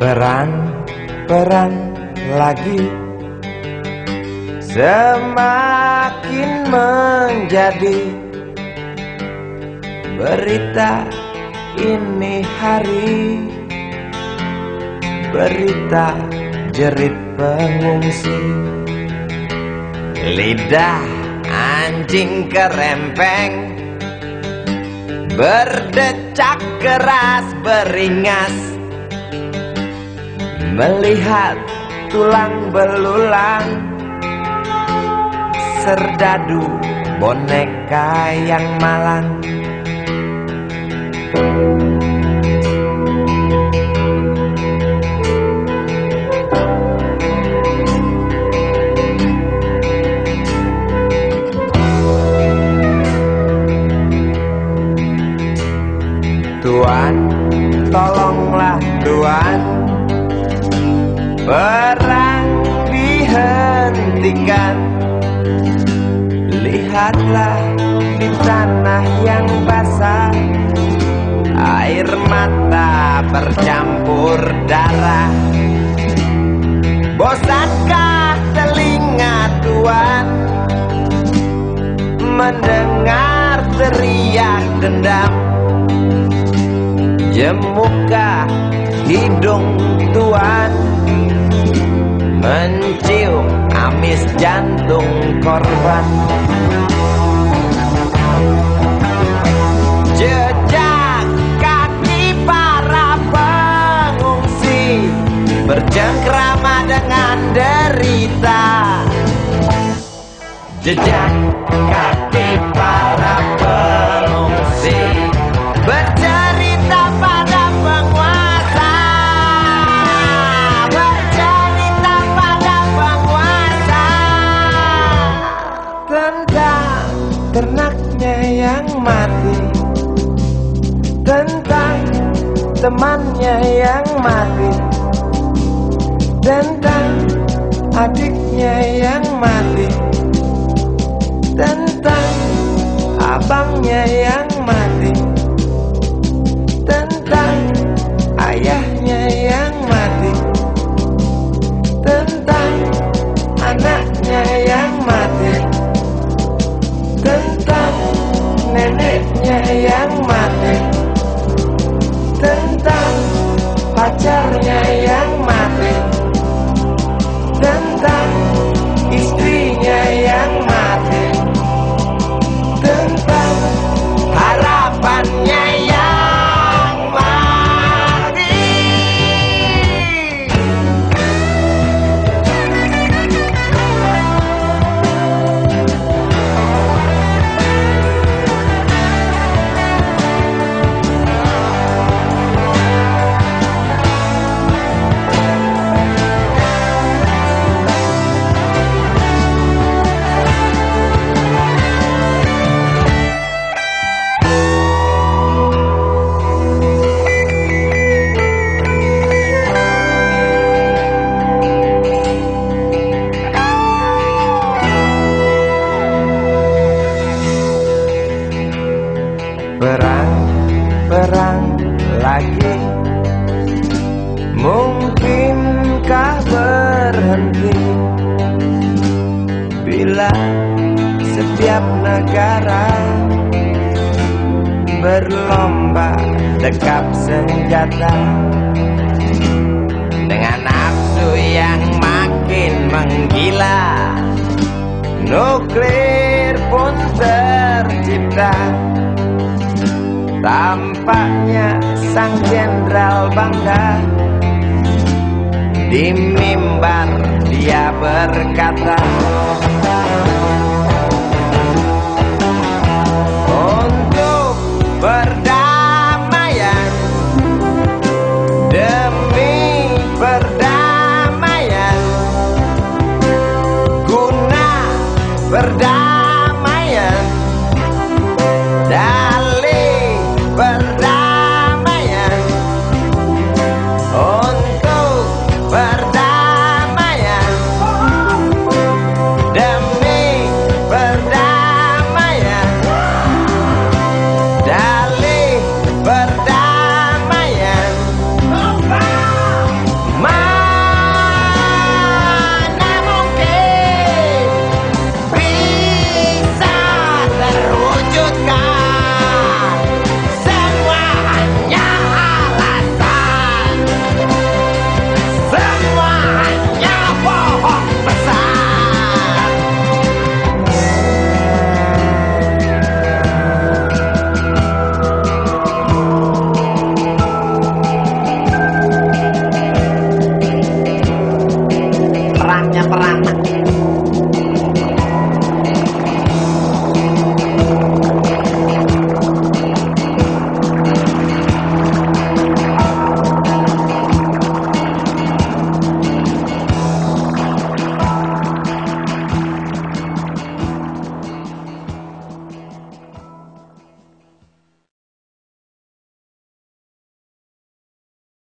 Perang lagi. Semakin menjadi Berita ini hari. Berita jerit pengungsi. Lidah anjing kerempeng. Berdecak keras beringas Melihat tulang belulang Serdadu boneka yang malang. Tuan, tolonglah Perang dihentikan. Lihatlah di tanah yang basah. Air mata bercampur darah. Bosankah telinga Tuhan Mendengar teriak dendam. Jemukah hidung Tuhan Mencium amis jantung korban. Jejak kaki para pengungsi Bercengkrama dengan derita. Jejak kaki Tentang ternaknya yang mati. Tentang temannya yang mati. Tentang adiknya yang mati. Tentang abangnya yang mati. Tentang ayahnya setiap negara Berlomba dekap senjata. Dengan nafsu yang makin menggila Nuklir pun tercipta. Tampaknya sang jenderal bangga. Di mimbar dia berkata Verdad